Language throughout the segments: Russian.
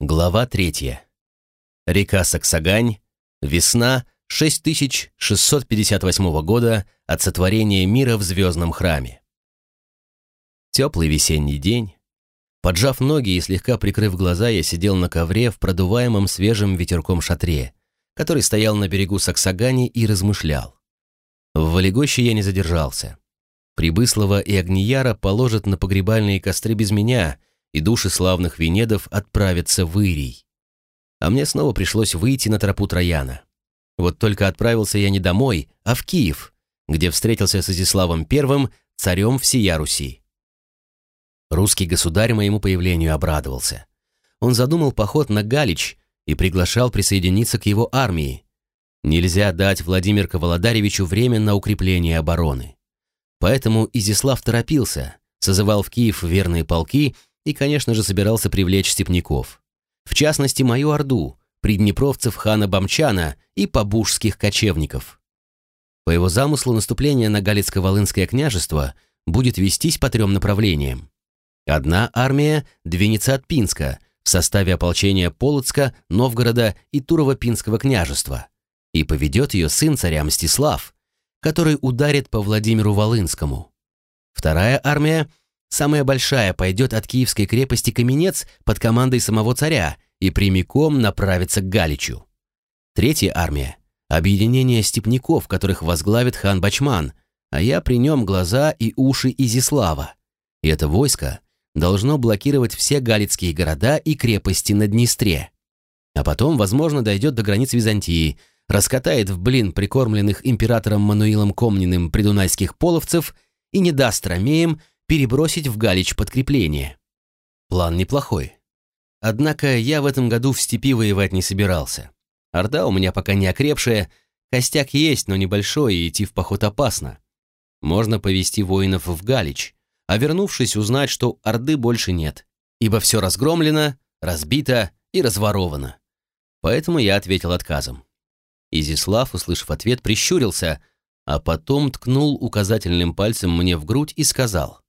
Глава третья. Река Саксагань. Весна 6658 года от сотворения мира в звездном храме. Теплый весенний день. Поджав ноги и слегка прикрыв глаза, я сидел на ковре в продуваемом свежим ветерком шатре, который стоял на берегу Саксагани и размышлял. В Валегоще я не задержался. Прибыслова и Огнияра положат на погребальные костры без меня — и души славных венедов отправятся в Ирий. А мне снова пришлось выйти на тропу Трояна. Вот только отправился я не домой, а в Киев, где встретился с Изяславом I, царем всея Руси. Русский государь моему появлению обрадовался. Он задумал поход на Галич и приглашал присоединиться к его армии. Нельзя дать Владимиру Володаревичу время на укрепление обороны. Поэтому Изяслав торопился, созывал в Киев верные полки и, конечно же, собирался привлечь степняков. В частности, мою орду, приднепровцев хана Бамчана и побужских кочевников. По его замыслу наступление на Галицко-Волынское княжество будет вестись по трем направлениям. Одна армия двинется от Пинска в составе ополчения Полоцка, Новгорода и Турово-Пинского княжества и поведет ее сын царя Мстислав, который ударит по Владимиру Волынскому. Вторая армия Самая большая пойдет от Киевской крепости Каменец под командой самого царя и прямиком направится к Галичу. Третья армия — объединение степняков, которых возглавит хан Бачман, а я при нем глаза и уши Изислава. И это войско должно блокировать все галицкие города и крепости на Днестре. А потом, возможно, дойдет до границ Византии, раскатает в блин прикормленных императором Мануилом Комниным придунайских половцев и не даст ромеям перебросить в Галич подкрепление. План неплохой. Однако я в этом году в степи воевать не собирался. Орда у меня пока не окрепшая, костяк есть, но небольшой, и идти в поход опасно. Можно повести воинов в Галич, а вернувшись, узнать, что Орды больше нет, ибо все разгромлено, разбито и разворовано. Поэтому я ответил отказом. Изислав, услышав ответ, прищурился, а потом ткнул указательным пальцем мне в грудь и сказал.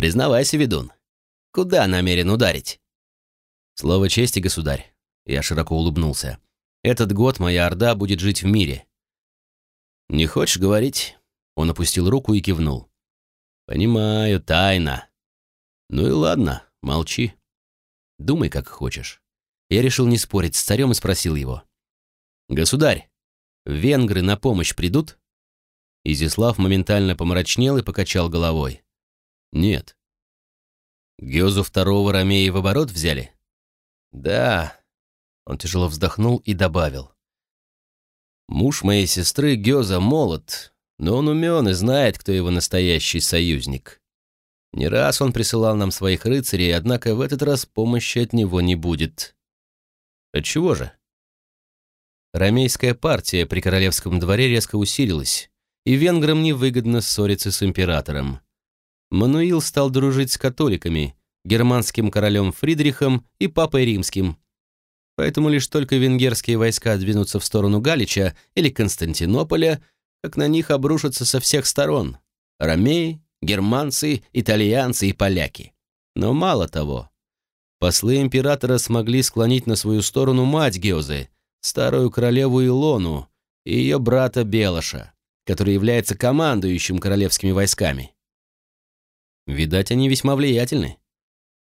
Признавайся, ведун. Куда намерен ударить? Слово чести, государь. Я широко улыбнулся. Этот год моя орда будет жить в мире. Не хочешь говорить? Он опустил руку и кивнул. Понимаю, тайна. Ну и ладно, молчи. Думай, как хочешь. Я решил не спорить с царем и спросил его. «Государь, венгры на помощь придут?» Изяслав моментально помрачнел и покачал головой. Нет. Гёзу второго Ромеи в оборот взяли? Да. Он тяжело вздохнул и добавил. Муж моей сестры Гёза молод, но он умен и знает, кто его настоящий союзник. Не раз он присылал нам своих рыцарей, однако в этот раз помощи от него не будет. Отчего же? Ромейская партия при королевском дворе резко усилилась, и венграм невыгодно ссориться с императором. Мануил стал дружить с католиками, германским королем Фридрихом и папой римским. Поэтому лишь только венгерские войска двинутся в сторону Галича или Константинополя, как на них обрушатся со всех сторон – ромеи, германцы, итальянцы и поляки. Но мало того, послы императора смогли склонить на свою сторону мать Геозы, старую королеву Илону и ее брата Белоша, который является командующим королевскими войсками. Видать, они весьма влиятельны.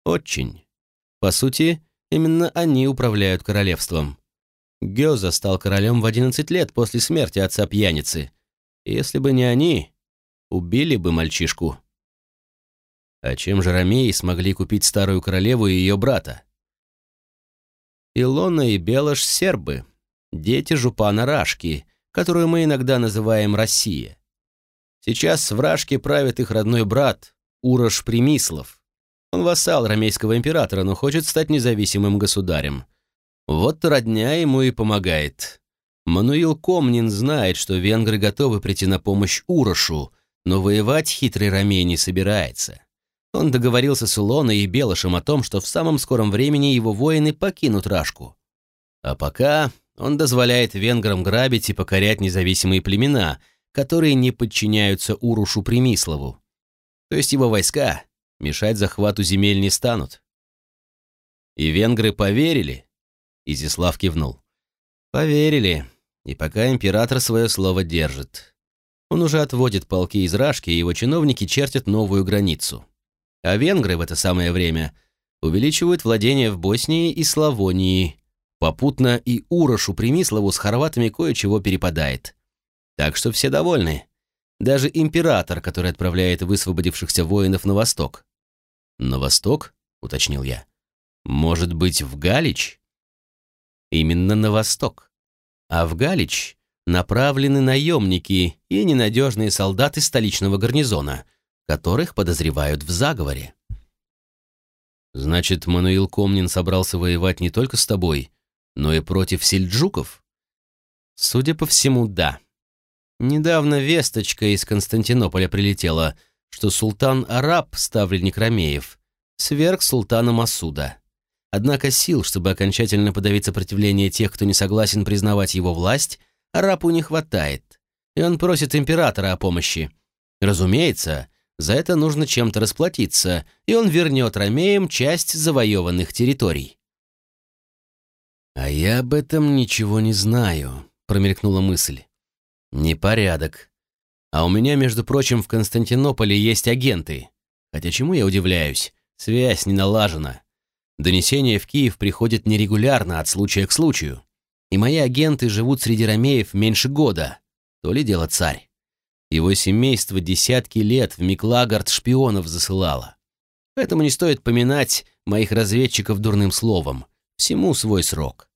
Очень. По сути, именно они управляют королевством. Гёза стал королем в 11 лет после смерти отца-пьяницы. Если бы не они, убили бы мальчишку. А чем же ромеи смогли купить старую королеву и ее брата? Илона и Белош — сербы, дети жупана Рашки, которую мы иногда называем Россия. Сейчас в Рашке правит их родной брат, Урош Примислов. Он вассал ромейского императора, но хочет стать независимым государем. Вот родня ему и помогает. Мануил Комнин знает, что венгры готовы прийти на помощь Урошу, но воевать хитрый ромей не собирается. Он договорился с Улоной и Белышем о том, что в самом скором времени его воины покинут Рашку. А пока он дозволяет венграм грабить и покорять независимые племена, которые не подчиняются Урушу Примислову. То есть его войска мешать захвату земель не станут. И венгры поверили?» Изислав кивнул. «Поверили. И пока император свое слово держит. Он уже отводит полки из Рашки, и его чиновники чертят новую границу. А венгры в это самое время увеличивают владения в Боснии и Славонии. Попутно и Урошу Примислову с хорватами кое-чего перепадает. Так что все довольны. Даже император, который отправляет высвободившихся воинов на восток. «На восток?» — уточнил я. «Может быть, в Галич?» «Именно на восток. А в Галич направлены наемники и ненадежные солдаты столичного гарнизона, которых подозревают в заговоре». «Значит, Мануил Комнин собрался воевать не только с тобой, но и против сельджуков?» «Судя по всему, да», Недавно весточка из Константинополя прилетела, что султан Араб, ставленник Ромеев, сверг султана Масуда. Однако сил, чтобы окончательно подавить сопротивление тех, кто не согласен признавать его власть, Арабу не хватает, и он просит императора о помощи. Разумеется, за это нужно чем-то расплатиться, и он вернет ромеям часть завоеванных территорий. «А я об этом ничего не знаю», — промелькнула мысль. Непорядок. А у меня, между прочим, в Константинополе есть агенты. Хотя чему я удивляюсь? Связь не налажена. Донесения в Киев приходят нерегулярно, от случая к случаю. И мои агенты живут среди ромеев меньше года. То ли дело царь. Его семейство десятки лет в Миклагард шпионов засылало. Поэтому не стоит поминать моих разведчиков дурным словом. Всему свой срок.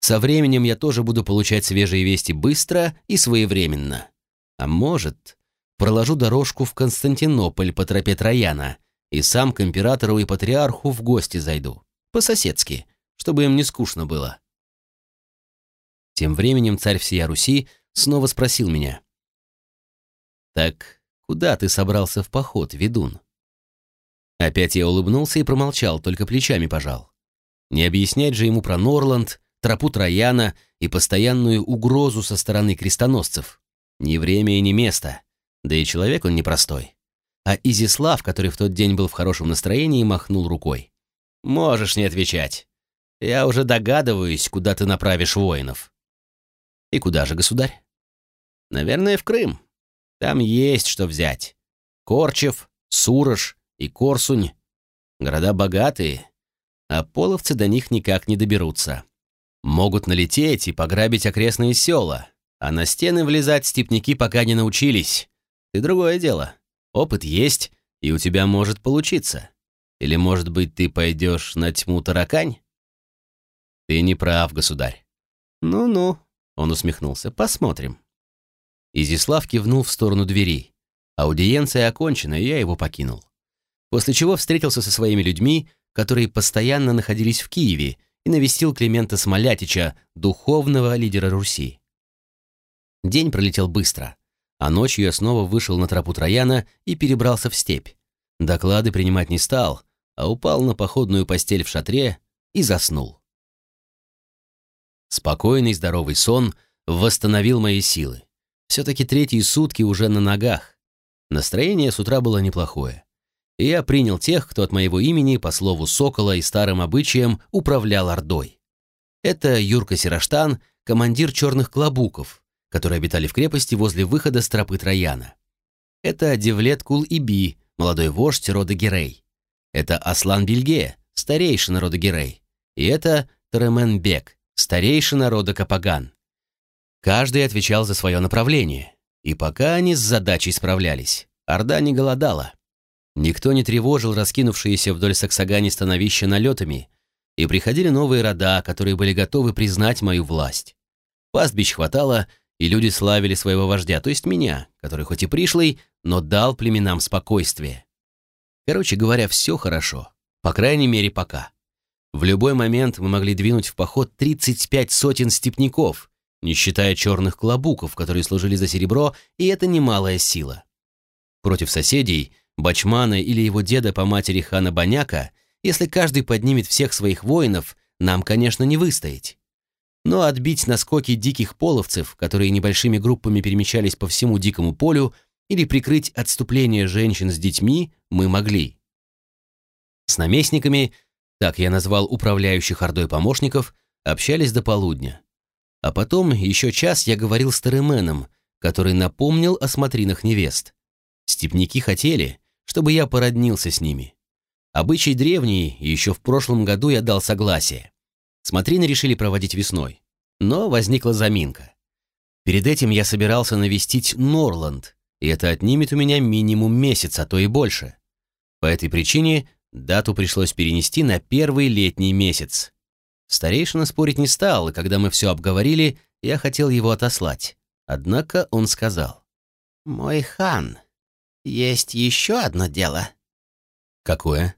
Со временем я тоже буду получать свежие вести быстро и своевременно. А может, проложу дорожку в Константинополь по тропе Трояна и сам к императору и патриарху в гости зайду. По-соседски, чтобы им не скучно было. Тем временем царь всея Руси снова спросил меня. «Так куда ты собрался в поход, ведун?» Опять я улыбнулся и промолчал, только плечами пожал. Не объяснять же ему про Норланд, тропу Трояна и постоянную угрозу со стороны крестоносцев. Ни время и ни место. Да и человек он непростой. А Изислав, который в тот день был в хорошем настроении, махнул рукой. «Можешь не отвечать. Я уже догадываюсь, куда ты направишь воинов». «И куда же, государь?» «Наверное, в Крым. Там есть что взять. Корчев, Сурож и Корсунь. Города богатые, а половцы до них никак не доберутся. Могут налететь и пограбить окрестные села, а на стены влезать степняки пока не научились. Ты другое дело. Опыт есть, и у тебя может получиться. Или, может быть, ты пойдешь на тьму таракань? Ты не прав, государь. Ну-ну, он усмехнулся, посмотрим. Изислав кивнул в сторону двери. Аудиенция окончена, и я его покинул. После чего встретился со своими людьми, которые постоянно находились в Киеве и навестил Климента Смолятича, духовного лидера Руси. День пролетел быстро, а ночью я снова вышел на тропу Трояна и перебрался в степь. Доклады принимать не стал, а упал на походную постель в шатре и заснул. Спокойный здоровый сон восстановил мои силы. Все-таки третьи сутки уже на ногах. Настроение с утра было неплохое и я принял тех, кто от моего имени, по слову Сокола и старым обычаям, управлял Ордой. Это Юрка Сираштан, командир черных клобуков, которые обитали в крепости возле выхода с тропы Трояна. Это Девлет Кул-Иби, молодой вождь рода Герей. Это Аслан Бельге, старейшина рода Герей. И это Теремен Бек, старейшина рода Капаган. Каждый отвечал за свое направление. И пока они с задачей справлялись, Орда не голодала. Никто не тревожил раскинувшиеся вдоль Саксагани становища налетами, и приходили новые рода, которые были готовы признать мою власть. Пастбищ хватало, и люди славили своего вождя, то есть меня, который хоть и пришлый, но дал племенам спокойствие. Короче говоря, все хорошо. По крайней мере, пока. В любой момент мы могли двинуть в поход 35 сотен степняков, не считая черных клобуков, которые служили за серебро, и это немалая сила. Против соседей Бачмана или его деда по матери хана Баняка, если каждый поднимет всех своих воинов, нам, конечно, не выстоять. Но отбить наскоки диких половцев, которые небольшими группами перемещались по всему дикому полю, или прикрыть отступление женщин с детьми, мы могли. С наместниками так я назвал управляющих ордой помощников, общались до полудня. А потом еще час я говорил с Теременом, который напомнил о смотринах невест. Степники хотели, чтобы я породнился с ними. Обычай древний, и еще в прошлом году я дал согласие. Смотрины решили проводить весной. Но возникла заминка. Перед этим я собирался навестить Норланд, и это отнимет у меня минимум месяц, а то и больше. По этой причине дату пришлось перенести на первый летний месяц. Старейшина спорить не стал, и когда мы все обговорили, я хотел его отослать. Однако он сказал. «Мой хан, есть еще одно дело». «Какое?»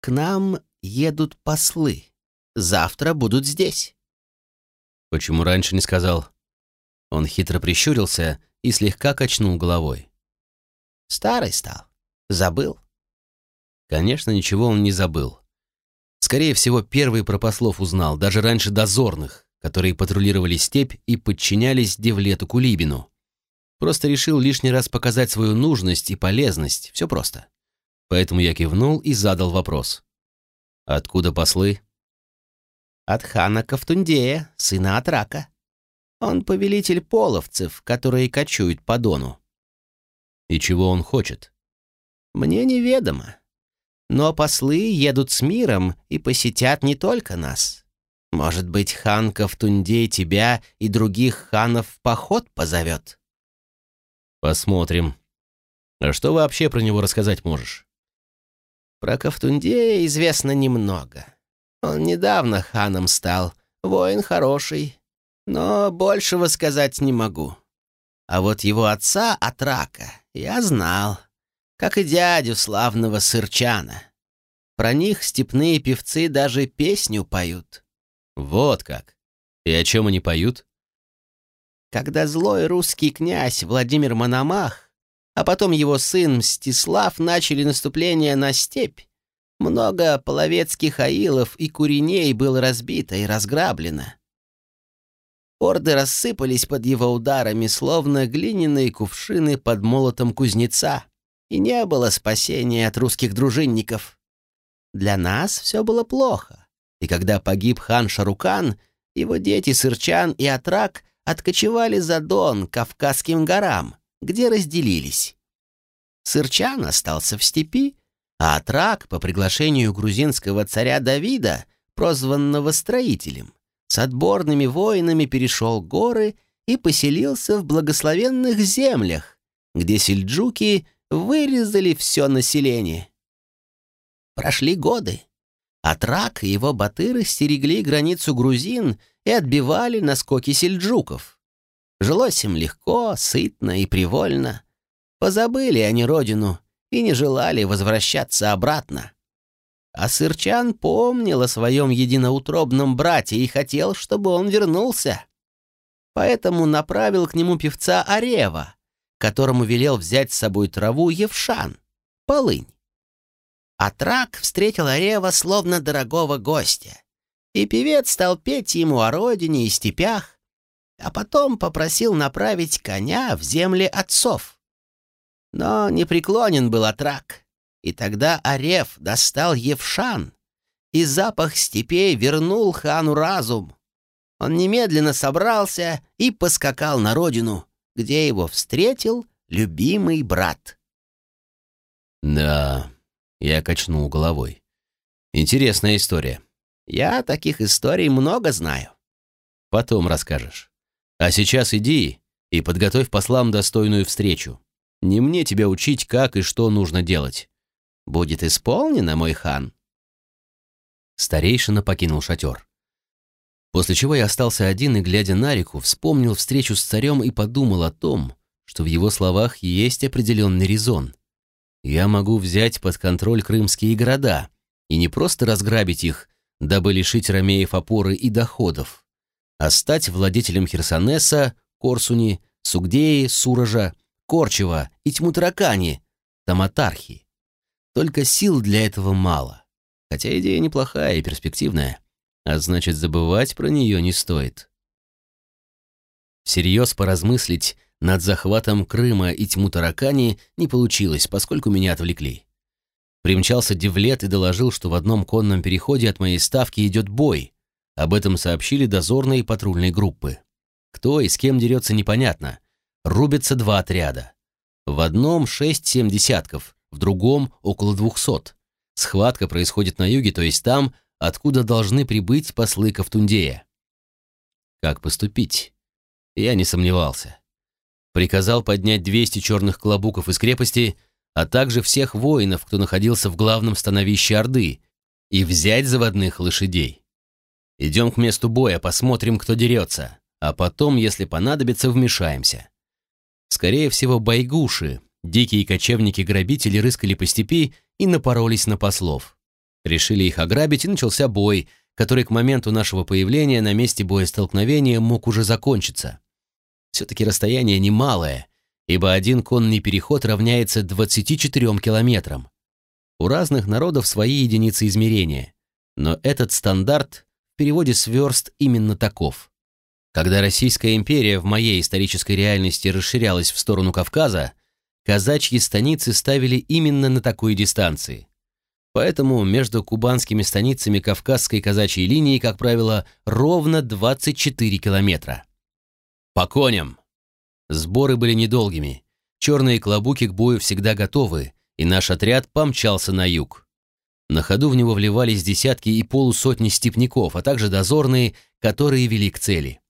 «К нам едут послы. Завтра будут здесь». «Почему раньше не сказал?» Он хитро прищурился и слегка качнул головой. «Старый стал. Забыл?» Конечно, ничего он не забыл. Скорее всего, первый про послов узнал, даже раньше дозорных, которые патрулировали степь и подчинялись Девлету Кулибину. Просто решил лишний раз показать свою нужность и полезность, все просто. Поэтому я кивнул и задал вопрос. «Откуда послы?» «От хана Ковтундея, сына Атрака. Он повелитель половцев, которые кочуют по Дону». «И чего он хочет?» «Мне неведомо. Но послы едут с миром и посетят не только нас. Может быть, хан Ковтундей тебя и других ханов в поход позовет?» «Посмотрим. А что вообще про него рассказать можешь?» «Про Ковтундея известно немного. Он недавно ханом стал, воин хороший, но большего сказать не могу. А вот его отца от рака я знал как и дядю славного сырчана. Про них степные певцы даже песню поют. Вот как. И о чем они поют? Когда злой русский князь Владимир Мономах, а потом его сын Мстислав начали наступление на степь, много половецких аилов и куреней было разбито и разграблено. Орды рассыпались под его ударами, словно глиняные кувшины под молотом кузнеца и не было спасения от русских дружинников. Для нас все было плохо, и когда погиб хан Шарукан, его дети Сырчан и Атрак откочевали за Дон, Кавказским горам, где разделились. Сырчан остался в степи, а Атрак, по приглашению грузинского царя Давида, прозванного строителем, с отборными воинами перешел горы и поселился в благословенных землях, где сельджуки вырезали все население. Прошли годы. Атрак и его батыры стерегли границу грузин и отбивали наскоки сельджуков. Жилось им легко, сытно и привольно. Позабыли они родину и не желали возвращаться обратно. А Сырчан помнил о своем единоутробном брате и хотел, чтобы он вернулся. Поэтому направил к нему певца Арева, которому велел взять с собой траву Евшан, полынь. А трак встретил Арева словно дорогого гостя, и певец стал петь ему о родине и степях, а потом попросил направить коня в земли отцов. Но непреклонен был Атрак, и тогда Арев достал Евшан, и запах степей вернул хану разум. Он немедленно собрался и поскакал на родину, где его встретил любимый брат. «Да», — я качнул головой. «Интересная история». «Я таких историй много знаю». «Потом расскажешь. А сейчас иди и подготовь послам достойную встречу. Не мне тебя учить, как и что нужно делать. Будет исполнено, мой хан». Старейшина покинул шатер. После чего я остался один и, глядя на реку, вспомнил встречу с царем и подумал о том, что в его словах есть определенный резон. Я могу взять под контроль крымские города и не просто разграбить их, дабы лишить ромеев опоры и доходов, а стать владетелем Херсонеса, Корсуни, Сугдеи, Суража, Корчева и Тьмутаракани, Таматархи. Только сил для этого мало, хотя идея неплохая и перспективная а значит, забывать про нее не стоит. Всерьез поразмыслить над захватом Крыма и тьму таракани не получилось, поскольку меня отвлекли. Примчался Девлет и доложил, что в одном конном переходе от моей ставки идет бой. Об этом сообщили дозорные патрульные группы. Кто и с кем дерется, непонятно. Рубятся два отряда. В одном шесть-семь десятков, в другом около двухсот. Схватка происходит на юге, то есть там, откуда должны прибыть послы Ковтундея. Как поступить? Я не сомневался. Приказал поднять 200 черных клобуков из крепости, а также всех воинов, кто находился в главном становище Орды, и взять заводных лошадей. Идем к месту боя, посмотрим, кто дерется, а потом, если понадобится, вмешаемся. Скорее всего, байгуши, дикие кочевники-грабители рыскали по степи и напоролись на послов. Решили их ограбить, и начался бой, который к моменту нашего появления на месте боестолкновения мог уже закончиться. Все-таки расстояние немалое, ибо один конный переход равняется 24 километрам. У разных народов свои единицы измерения, но этот стандарт в переводе с верст именно таков. Когда Российская империя в моей исторической реальности расширялась в сторону Кавказа, казачьи станицы ставили именно на такой дистанции. Поэтому между кубанскими станицами Кавказской казачьей линии, как правило, ровно 24 километра. По коням! Сборы были недолгими. Черные клобуки к бою всегда готовы, и наш отряд помчался на юг. На ходу в него вливались десятки и полусотни степняков, а также дозорные, которые вели к цели.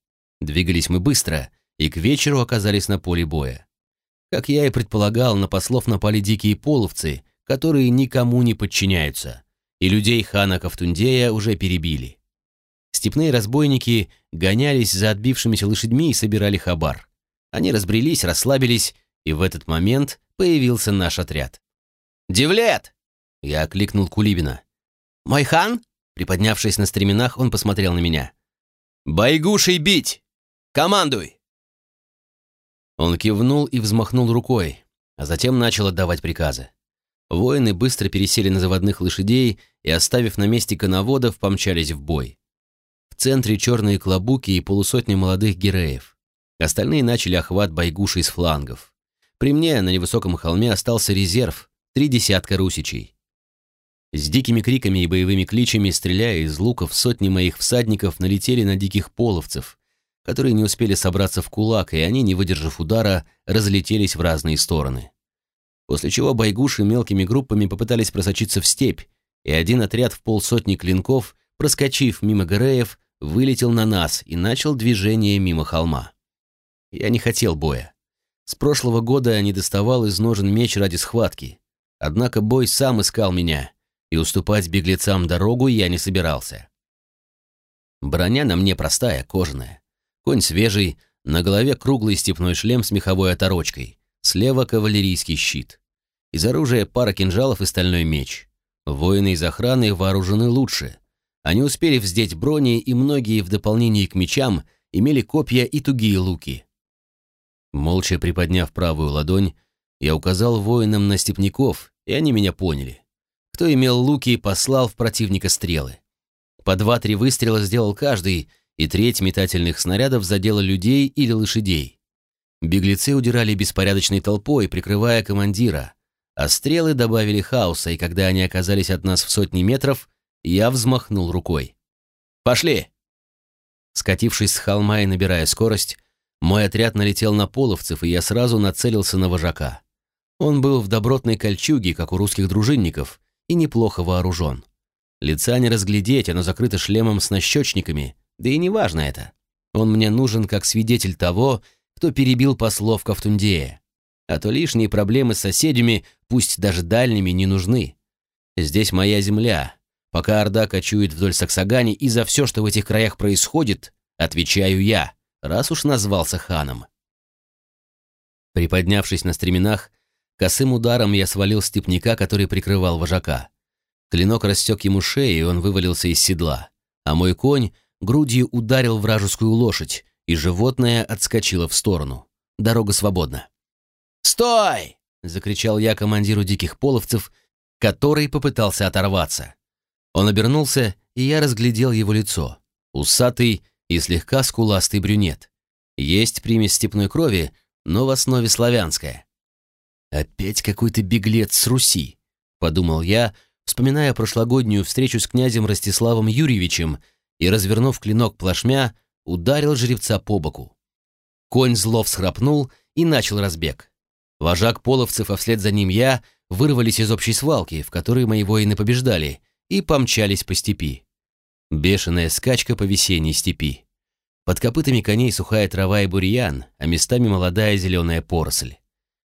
Двигались мы быстро, и к вечеру оказались на поле боя. Как я и предполагал, на послов напали дикие половцы, которые никому не подчиняются, и людей хана Ковтундея уже перебили. Степные разбойники гонялись за отбившимися лошадьми и собирали хабар. Они разбрелись, расслабились, и в этот момент появился наш отряд. «Девлет!» — я окликнул Кулибина. «Мой хан?» — приподнявшись на стременах, он посмотрел на меня. «Байгушей бить! Командуй!» Он кивнул и взмахнул рукой, а затем начал отдавать приказы. Воины быстро пересели на заводных лошадей и, оставив на месте коноводов, помчались в бой. В центре черные клобуки и полусотни молодых гереев. Остальные начали охват байгуши из флангов. При мне на невысоком холме остался резерв, три десятка русичей. С дикими криками и боевыми кличами, стреляя из луков, сотни моих всадников налетели на диких половцев, которые не успели собраться в кулак, и они, не выдержав удара, разлетелись в разные стороны. После чего байгуши мелкими группами попытались просочиться в степь, и один отряд в полсотни клинков, проскочив мимо Гореев, вылетел на нас и начал движение мимо холма. Я не хотел боя. С прошлого года я не доставал из ножен меч ради схватки. Однако бой сам искал меня, и уступать беглецам дорогу я не собирался. Броня на мне простая, кожаная. Конь свежий, на голове круглый степной шлем с меховой оторочкой, слева кавалерийский щит. Из оружия пара кинжалов и стальной меч. Воины из охраны вооружены лучше. Они успели вздеть брони, и многие в дополнение к мечам имели копья и тугие луки. Молча приподняв правую ладонь, я указал воинам на степняков, и они меня поняли. Кто имел луки, послал в противника стрелы. По два-три выстрела сделал каждый, и треть метательных снарядов задела людей или лошадей. Беглецы удирали беспорядочной толпой, прикрывая командира, а стрелы добавили хаоса, и когда они оказались от нас в сотни метров, я взмахнул рукой. «Пошли!» Скатившись с холма и набирая скорость, мой отряд налетел на половцев, и я сразу нацелился на вожака. Он был в добротной кольчуге, как у русских дружинников, и неплохо вооружен. Лица не разглядеть, оно закрыто шлемом с нащечниками, да и не важно это. Он мне нужен как свидетель того, кто перебил послов Ковтундея. А то лишние проблемы с соседями, пусть даже дальними, не нужны. Здесь моя земля. Пока Орда кочует вдоль Саксагани, и за все, что в этих краях происходит, отвечаю я раз уж назвался ханом. Приподнявшись на стременах, косым ударом я свалил степняка, который прикрывал вожака. Клинок рассек ему шею, и он вывалился из седла, а мой конь грудью ударил вражескую лошадь, и животное отскочило в сторону. Дорога свободна. «Стой!» — закричал я командиру диких половцев, который попытался оторваться. Он обернулся, и я разглядел его лицо. Усатый и слегка скуластый брюнет. Есть примесь степной крови, но в основе славянская. «Опять какой-то беглец с Руси», — подумал я, вспоминая прошлогоднюю встречу с князем Ростиславом Юрьевичем и, развернув клинок плашмя, ударил жеребца по боку. Конь зло всхрапнул и начал разбег. Вожак половцев, а вслед за ним я, вырвались из общей свалки, в которой мои воины побеждали, и помчались по степи. Бешеная скачка по весенней степи. Под копытами коней сухая трава и бурьян, а местами молодая зеленая поросль.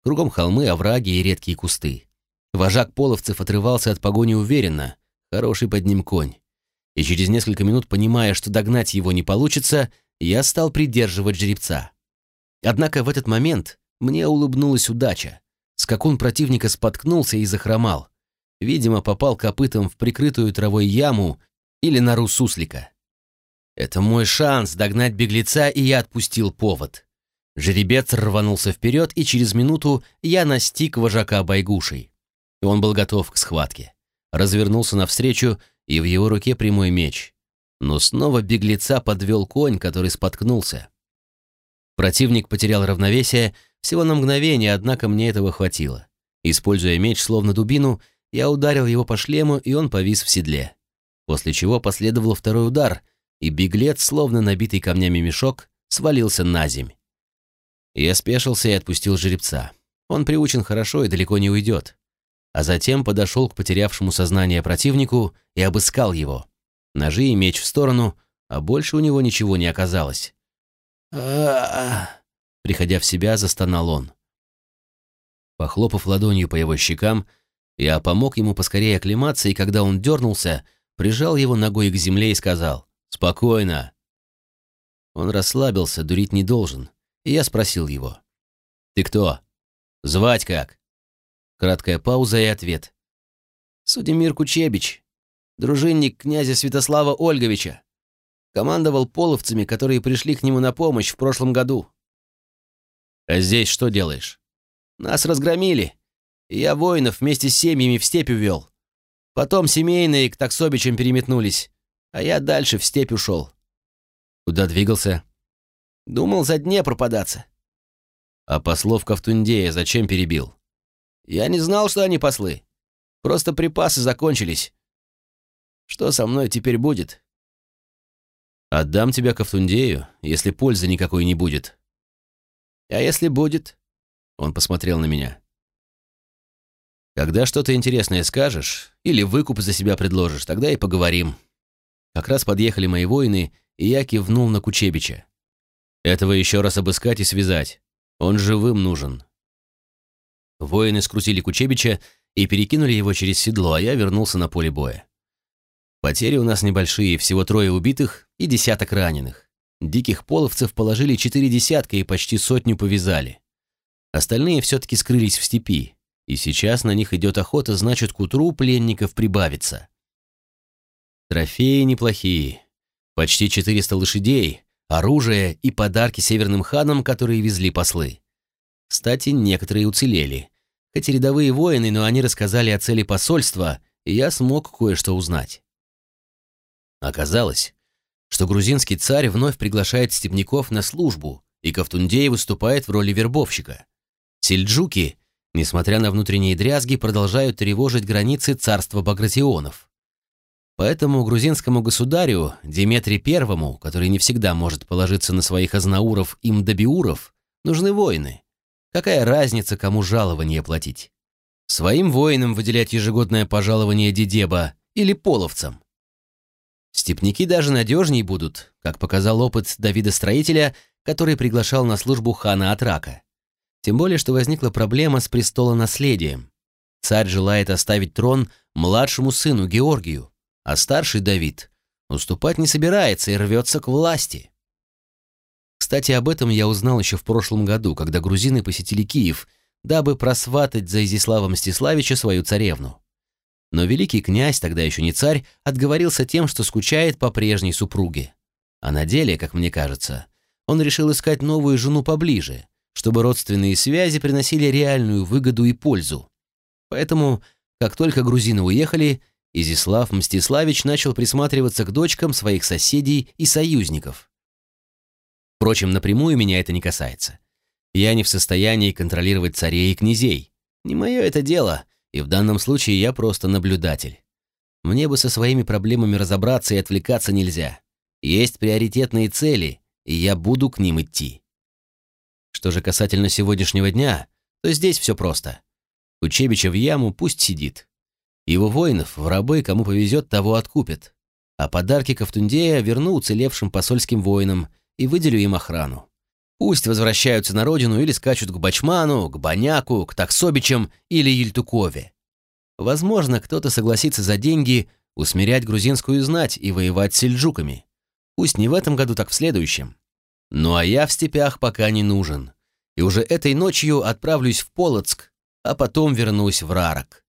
Кругом холмы, овраги и редкие кусты. Вожак половцев отрывался от погони уверенно, хороший под ним конь. И через несколько минут, понимая, что догнать его не получится, я стал придерживать жеребца. Однако в этот момент мне улыбнулась удача. Скакун противника споткнулся и захромал. Видимо, попал копытом в прикрытую травой яму или нору суслика. Это мой шанс догнать беглеца, и я отпустил повод. Жеребец рванулся вперед, и через минуту я настиг вожака байгушей. Он был готов к схватке. Развернулся навстречу, и в его руке прямой меч. Но снова беглеца подвел конь, который споткнулся. Противник потерял равновесие всего на мгновение, однако мне этого хватило. Используя меч словно дубину, я ударил его по шлему, и он повис в седле. После чего последовал второй удар, и беглец, словно набитый камнями мешок, свалился на земь. Я спешился и отпустил жеребца. Он приучен хорошо и далеко не уйдет. А затем подошел к потерявшему сознание противнику и обыскал его. Ножи и меч в сторону, а больше у него ничего не оказалось. Приходя в себя, застонал он. Похлопав ладонью по его щекам, я помог ему поскорее оклематься, и когда он дернулся, прижал его ногой к земле и сказал «Спокойно». Он расслабился, дурить не должен, и я спросил его «Ты кто? Звать как?» Краткая пауза и ответ. «Судемир Кучебич, дружинник князя Святослава Ольговича. Командовал половцами, которые пришли к нему на помощь в прошлом году. А здесь что делаешь? Нас разгромили. Я воинов вместе с семьями в степь увел. Потом семейные к таксобичам переметнулись, а я дальше в степь ушел. Куда двигался? Думал за дне пропадаться. А послов Ковтундея зачем перебил? Я не знал, что они послы. Просто припасы закончились. Что со мной теперь будет? Отдам тебя Ковтундею, если пользы никакой не будет. А если будет? Он посмотрел на меня. Когда что-то интересное скажешь или выкуп за себя предложишь, тогда и поговорим. Как раз подъехали мои воины, и я кивнул на Кучебича. Этого еще раз обыскать и связать. Он живым нужен. Воины скрутили Кучебича и перекинули его через седло, а я вернулся на поле боя. Потери у нас небольшие, всего трое убитых и десяток раненых. Диких половцев положили четыре десятка и почти сотню повязали. Остальные все-таки скрылись в степи, и сейчас на них идет охота, значит, к утру пленников прибавится. Трофеи неплохие. Почти 400 лошадей, оружие и подарки северным ханам, которые везли послы. Кстати, некоторые уцелели. Хоть и рядовые воины, но они рассказали о цели посольства, и я смог кое-что узнать. Оказалось, что грузинский царь вновь приглашает степняков на службу, и Ковтундей выступает в роли вербовщика. Сельджуки, несмотря на внутренние дрязги, продолжают тревожить границы царства Багратионов. Поэтому грузинскому государю, Диметри Первому, который не всегда может положиться на своих азнауров и мдабиуров, нужны воины. Какая разница, кому жалование платить? Своим воинам выделять ежегодное пожалование Дедеба или половцам? Степники даже надежней будут, как показал опыт Давида Строителя, который приглашал на службу хана Атрака. Тем более, что возникла проблема с престолонаследием. Царь желает оставить трон младшему сыну Георгию, а старший Давид уступать не собирается и рвется к власти. Кстати, об этом я узнал еще в прошлом году, когда грузины посетили Киев, дабы просватать за Изяслава Мстиславича свою царевну. Но великий князь, тогда еще не царь, отговорился тем, что скучает по прежней супруге. А на деле, как мне кажется, он решил искать новую жену поближе, чтобы родственные связи приносили реальную выгоду и пользу. Поэтому, как только грузины уехали, Изислав Мстиславич начал присматриваться к дочкам своих соседей и союзников. Впрочем, напрямую меня это не касается. Я не в состоянии контролировать царей и князей. Не мое это дело, и в данном случае я просто наблюдатель. Мне бы со своими проблемами разобраться и отвлекаться нельзя. Есть приоритетные цели, и я буду к ним идти. Что же касательно сегодняшнего дня, то здесь все просто. Учебича в яму пусть сидит. Его воинов в рабы, кому повезет, того откупят. А подарки Ковтундея верну уцелевшим посольским воинам и выделю им охрану. Пусть возвращаются на родину или скачут к Бачману, к Баняку, к Таксобичам или Ельтукове. Возможно, кто-то согласится за деньги усмирять грузинскую знать и воевать с сельджуками. Пусть не в этом году, так в следующем. Ну а я в степях пока не нужен. И уже этой ночью отправлюсь в Полоцк, а потом вернусь в Рарок.